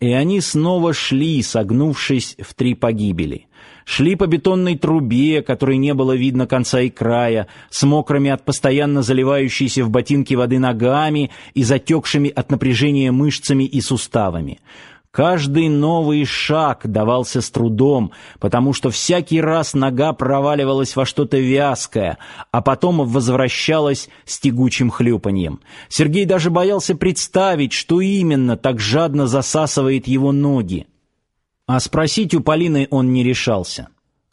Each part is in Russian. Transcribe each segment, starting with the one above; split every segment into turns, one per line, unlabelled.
И они снова шли, согнувшись в три погибели. Шли по бетонной трубе, которой не было видно конца и края, с мокрыми от постоянно заливающейся в ботинки воды ногами и затекшими от напряжения мышцами и суставами. Каждый новый шаг давался с трудом, потому что всякий раз нога проваливалась во что-то вязкое, а потом возвращалась с тягучим хлюпаньем. Сергей даже боялся представить, что именно так жадно засасывает его ноги. А спросить у Полины он не решался.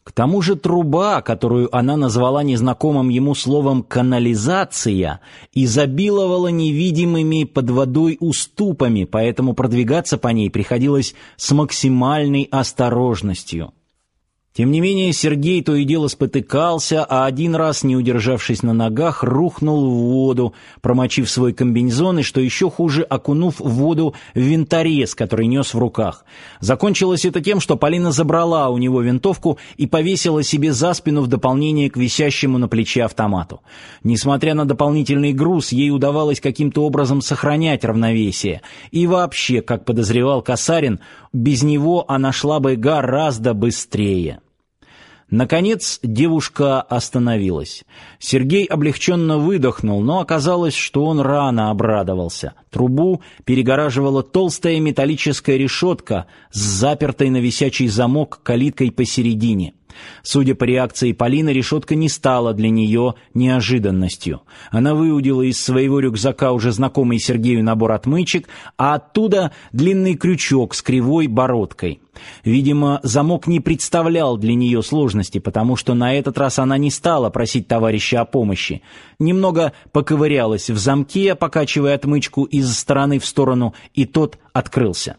К тому же труба, которую она назвала незнакомым ему словом канализация, изобиловала невидимыми под водой уступами, поэтому продвигаться по ней приходилось с максимальной осторожностью. Тем не менее, Сергей то и дело спотыкался, а один раз, не удержавшись на ногах, рухнул в воду, промочив свой комбинезон и, что еще хуже, окунув в воду винторез, который нес в руках. Закончилось это тем, что Полина забрала у него винтовку и повесила себе за спину в дополнение к висящему на плече автомату. Несмотря на дополнительный груз, ей удавалось каким-то образом сохранять равновесие. И вообще, как подозревал Касарин, без него она шла бы гораздо быстрее. Наконец девушка остановилась. Сергей облегченно выдохнул, но оказалось, что он рано обрадовался. Трубу перегораживала толстая металлическая решетка с запертой на висячий замок калиткой посередине. Судя по реакции Полины, решетка не стала для нее неожиданностью. Она выудила из своего рюкзака уже знакомый Сергею набор отмычек, а оттуда длинный крючок с кривой бородкой. Видимо, замок не представлял для нее сложности, потому что на этот раз она не стала просить товарища о помощи. Немного поковырялась в замке, покачивая отмычку из стороны в сторону, и тот открылся.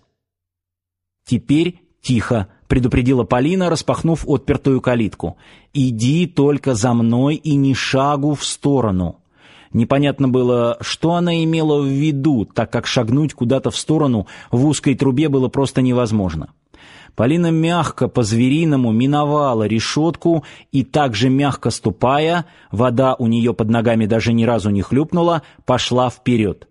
Теперь тихо, предупредила Полина, распахнув отпертую калитку. Иди только за мной и ни шагу в сторону. Непонятно было, что она имела в виду, так как шагнуть куда-то в сторону в узкой трубе было просто невозможно. Полина мягко по-звериному миновала решетку и также мягко ступая, вода у нее под ногами даже ни разу не хлюпнула, пошла вперед.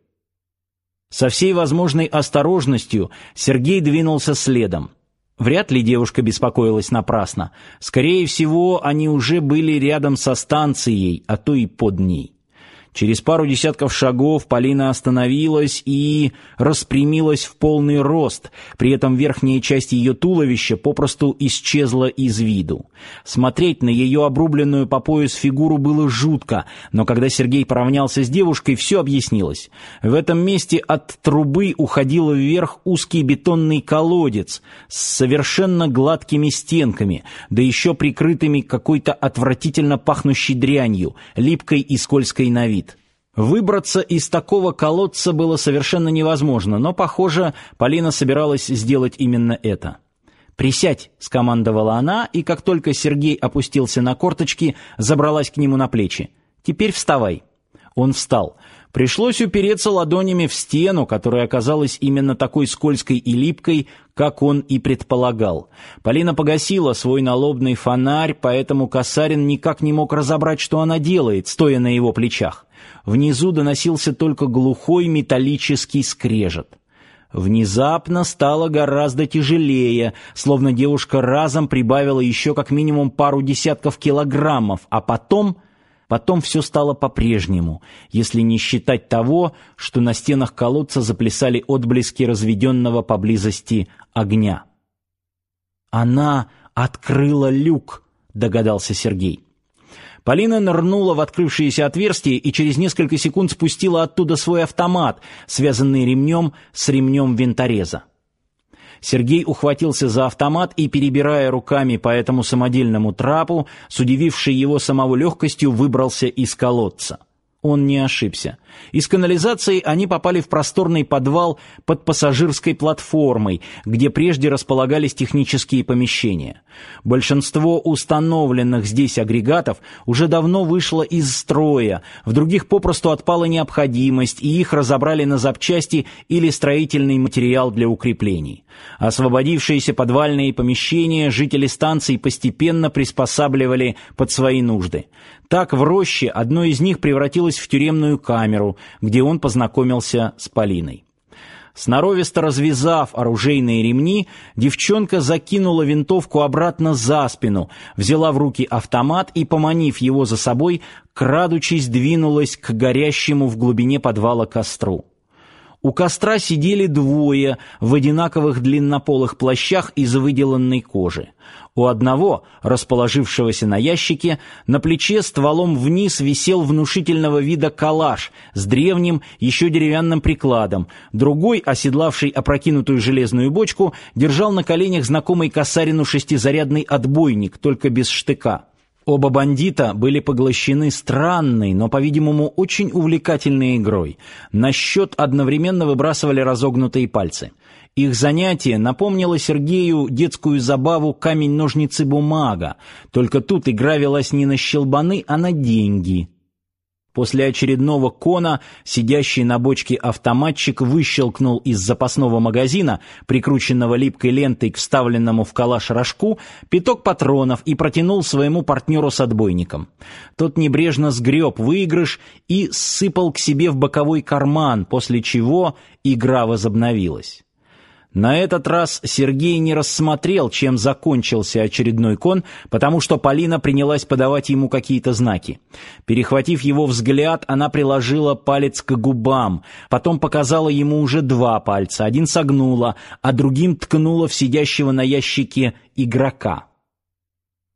Со всей возможной осторожностью Сергей двинулся следом. Вряд ли девушка беспокоилась напрасно. Скорее всего, они уже были рядом со станцией, а то и под ней. Через пару десятков шагов Полина остановилась и распрямилась в полный рост, при этом верхняя часть ее туловища попросту исчезла из виду. Смотреть на ее обрубленную по пояс фигуру было жутко, но когда Сергей поравнялся с девушкой, все объяснилось. В этом месте от трубы уходил вверх узкий бетонный колодец с совершенно гладкими стенками, да еще прикрытыми какой-то отвратительно пахнущей дрянью, липкой и скользкой на вид. Выбраться из такого колодца было совершенно невозможно, но, похоже, Полина собиралась сделать именно это. «Присядь», — скомандовала она, и как только Сергей опустился на корточки, забралась к нему на плечи. «Теперь вставай». Он встал. Пришлось упереться ладонями в стену, которая оказалась именно такой скользкой и липкой, как он и предполагал. Полина погасила свой налобный фонарь, поэтому Касарин никак не мог разобрать, что она делает, стоя на его плечах. Внизу доносился только глухой металлический скрежет. Внезапно стало гораздо тяжелее, словно девушка разом прибавила еще как минимум пару десятков килограммов, а потом... Потом все стало по-прежнему, если не считать того, что на стенах колодца заплясали отблески разведенного поблизости огня. «Она открыла люк», — догадался Сергей. Полина нырнула в открывшееся отверстие и через несколько секунд спустила оттуда свой автомат, связанный ремнем с ремнем винтореза. Сергей ухватился за автомат и, перебирая руками по этому самодельному трапу, с удивившей его самого легкостью выбрался из колодца. Он не ошибся. Из канализации они попали в просторный подвал под пассажирской платформой, где прежде располагались технические помещения. Большинство установленных здесь агрегатов уже давно вышло из строя, в других попросту отпала необходимость, и их разобрали на запчасти или строительный материал для укреплений. Освободившиеся подвальные помещения жители станции постепенно приспосабливали под свои нужды. Так в роще одно из них превратилось в тюремную камеру, где он познакомился с Полиной. Сноровисто развязав оружейные ремни, девчонка закинула винтовку обратно за спину, взяла в руки автомат и, поманив его за собой, крадучись двинулась к горящему в глубине подвала костру. У костра сидели двое в одинаковых длиннополых плащах из выделанной кожи. У одного, расположившегося на ящике, на плече стволом вниз висел внушительного вида калаш с древним, еще деревянным прикладом. Другой, оседлавший опрокинутую железную бочку, держал на коленях знакомый косарину шестизарядный отбойник, только без штыка. Оба бандита были поглощены странной, но, по-видимому, очень увлекательной игрой. На счет одновременно выбрасывали разогнутые пальцы. Их занятие напомнило Сергею детскую забаву камень-ножницы-бумага, только тут игра велась не на щелбаны, а на деньги. После очередного кона сидящий на бочке автоматчик выщелкнул из запасного магазина, прикрученного липкой лентой к вставленному в калаш рожку, пяток патронов и протянул своему партнеру с отбойником. Тот небрежно сгреб выигрыш и сыпал к себе в боковой карман, после чего игра возобновилась. На этот раз Сергей не рассмотрел, чем закончился очередной кон, потому что Полина принялась подавать ему какие-то знаки. Перехватив его взгляд, она приложила палец к губам, потом показала ему уже два пальца, один согнула, а другим ткнула в сидящего на ящике игрока.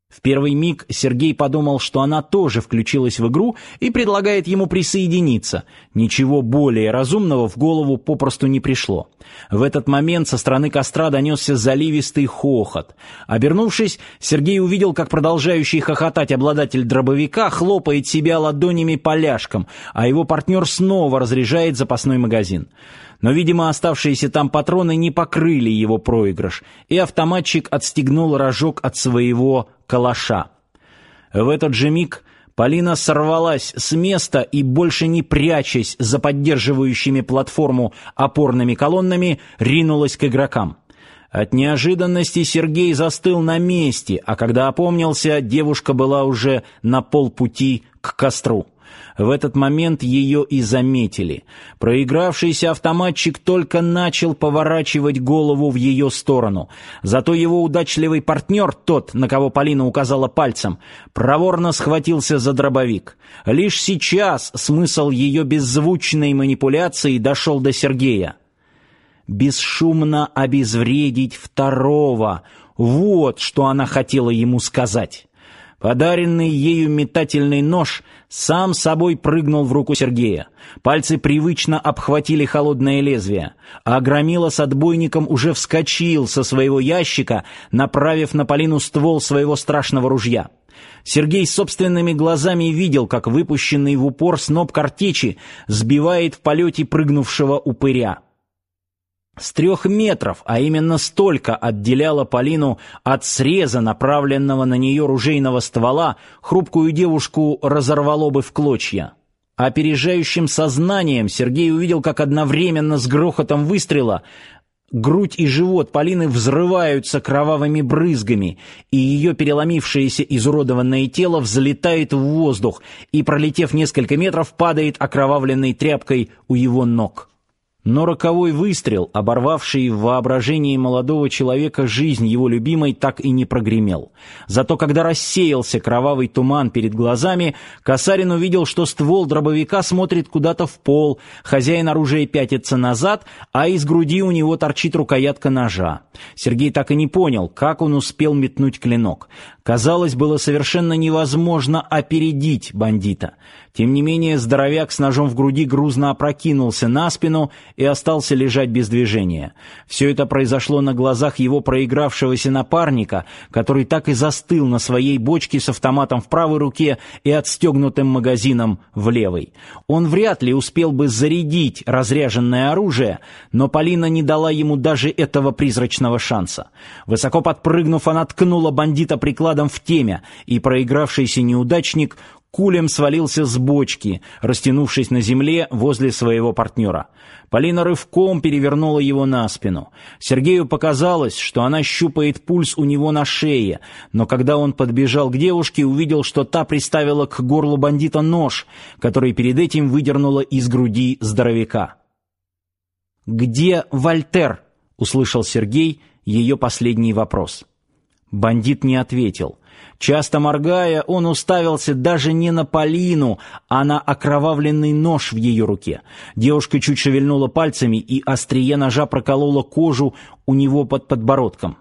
В первый миг Сергей подумал, что она тоже включилась в игру и предлагает ему присоединиться. Ничего более разумного в голову попросту не пришло. В этот момент со стороны костра донесся заливистый хохот. Обернувшись, Сергей увидел, как продолжающий хохотать обладатель дробовика хлопает себя ладонями поляшком, а его партнер снова разряжает запасной магазин. Но, видимо, оставшиеся там патроны не покрыли его проигрыш, и автоматчик отстегнул рожок от своего калаша. В этот же миг Полина сорвалась с места и, больше не прячась за поддерживающими платформу опорными колоннами, ринулась к игрокам. От неожиданности Сергей застыл на месте, а когда опомнился, девушка была уже на полпути к костру. В этот момент ее и заметили. Проигравшийся автоматчик только начал поворачивать голову в ее сторону. Зато его удачливый партнер, тот, на кого Полина указала пальцем, проворно схватился за дробовик. Лишь сейчас смысл ее беззвучной манипуляции дошел до Сергея. Бесшумно обезвредить второго. Вот что она хотела ему сказать. Подаренный ею метательный нож сам собой прыгнул в руку Сергея. Пальцы привычно обхватили холодное лезвие, а Громила с отбойником уже вскочил со своего ящика, направив на Полину ствол своего страшного ружья. Сергей собственными глазами видел, как выпущенный в упор сноп картечи сбивает в полете прыгнувшего упыря. С трех метров, а именно столько отделяло Полину от среза, направленного на нее ружейного ствола, хрупкую девушку разорвало бы в клочья. Опережающим сознанием Сергей увидел, как одновременно с грохотом выстрела грудь и живот Полины взрываются кровавыми брызгами, и ее переломившееся изуродованное тело взлетает в воздух и, пролетев несколько метров, падает окровавленной тряпкой у его ног. Но роковой выстрел, оборвавший в воображении молодого человека жизнь его любимой, так и не прогремел. Зато когда рассеялся кровавый туман перед глазами, Касарин увидел, что ствол дробовика смотрит куда-то в пол, хозяин оружия пятится назад, а из груди у него торчит рукоятка ножа. Сергей так и не понял, как он успел метнуть клинок. Казалось, было совершенно невозможно опередить бандита. Тем не менее, здоровяк с ножом в груди грузно опрокинулся на спину и остался лежать без движения. Все это произошло на глазах его проигравшегося напарника, который так и застыл на своей бочке с автоматом в правой руке и отстегнутым магазином в левой. Он вряд ли успел бы зарядить разряженное оружие, но Полина не дала ему даже этого призрачного шанса. Высоко подпрыгнув, она ткнула бандита прикладом прикладом в темя, и проигравшийся неудачник кулем свалился с бочки, растянувшись на земле возле своего партнера. Полина рывком перевернула его на спину. Сергею показалось, что она щупает пульс у него на шее, но когда он подбежал к девушке, увидел, что та приставила к горлу бандита нож, который перед этим выдернула из груди здоровяка. «Где Вольтер?» — услышал Сергей ее последний вопрос. Бандит не ответил. Часто моргая, он уставился даже не на Полину, а на окровавленный нож в ее руке. Девушка чуть шевельнула пальцами, и острие ножа прокололо кожу у него под подбородком.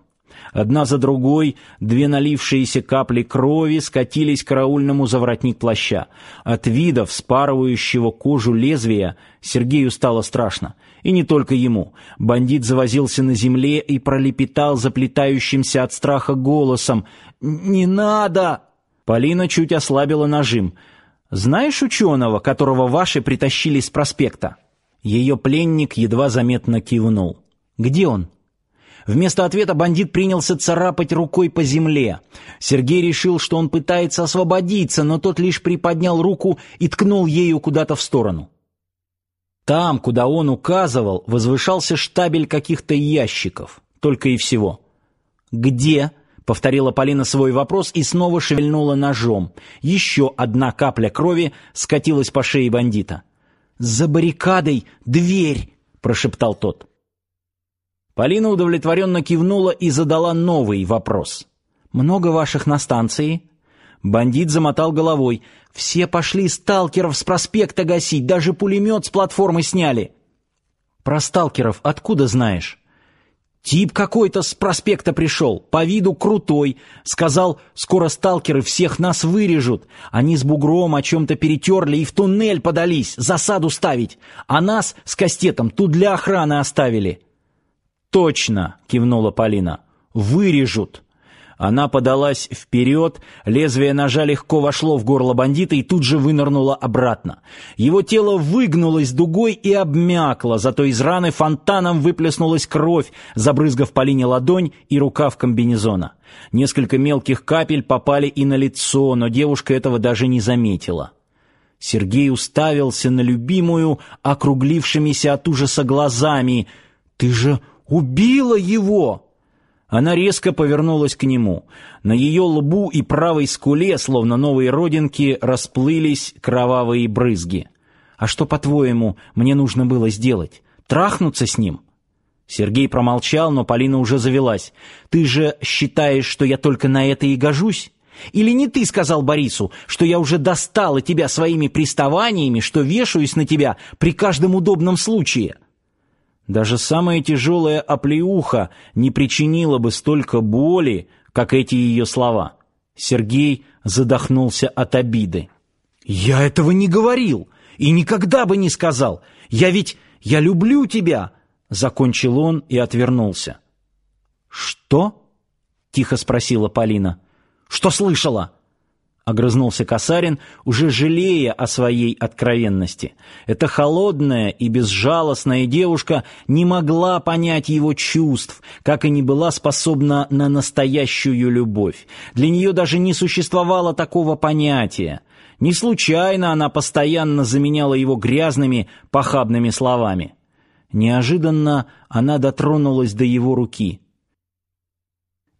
Одна за другой две налившиеся капли крови скатились к караульному за воротник плаща. От вида вспарывающего кожу лезвия Сергею стало страшно. И не только ему. Бандит завозился на земле и пролепетал заплетающимся от страха голосом «Не надо!». Полина чуть ослабила нажим. «Знаешь ученого, которого ваши притащили с проспекта?» Ее пленник едва заметно кивнул. «Где он?» Вместо ответа бандит принялся царапать рукой по земле. Сергей решил, что он пытается освободиться, но тот лишь приподнял руку и ткнул ею куда-то в сторону. Там, куда он указывал, возвышался штабель каких-то ящиков. Только и всего. «Где?» — повторила Полина свой вопрос и снова шевельнула ножом. Еще одна капля крови скатилась по шее бандита. «За баррикадой дверь!» — прошептал тот. Полина удовлетворенно кивнула и задала новый вопрос. «Много ваших на станции?» Бандит замотал головой. «Все пошли сталкеров с проспекта гасить, даже пулемет с платформы сняли». «Про сталкеров откуда знаешь?» «Тип какой-то с проспекта пришел, по виду крутой. Сказал, скоро сталкеры всех нас вырежут. Они с бугром о чем-то перетерли и в туннель подались, засаду ставить. А нас с кастетом тут для охраны оставили». «Точно!» — кивнула Полина. «Вырежут!» Она подалась вперед, лезвие ножа легко вошло в горло бандита и тут же вынырнуло обратно. Его тело выгнулось дугой и обмякло, зато из раны фонтаном выплеснулась кровь, забрызгав Полине ладонь и рукав комбинезона. Несколько мелких капель попали и на лицо, но девушка этого даже не заметила. Сергей уставился на любимую, округлившимися от ужаса глазами. «Ты же Убила его!» Она резко повернулась к нему. На ее лбу и правой скуле, словно новые родинки, расплылись кровавые брызги. «А что, по-твоему, мне нужно было сделать? Трахнуться с ним?» Сергей промолчал, но Полина уже завелась. «Ты же считаешь, что я только на это и гожусь? Или не ты сказал Борису, что я уже достала тебя своими приставаниями, что вешаюсь на тебя при каждом удобном случае?» Даже самая тяжелая оплеуха не причинила бы столько боли, как эти ее слова. Сергей задохнулся от обиды. «Я этого не говорил и никогда бы не сказал. Я ведь... я люблю тебя!» Закончил он и отвернулся. «Что?» — тихо спросила Полина. «Что слышала?» Огрызнулся Касарин, уже жалея о своей откровенности. Эта холодная и безжалостная девушка не могла понять его чувств, как и не была способна на настоящую любовь. Для нее даже не существовало такого понятия. Не случайно она постоянно заменяла его грязными, похабными словами. Неожиданно она дотронулась до его руки.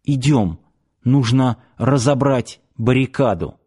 «Идем, нужно разобрать баррикаду».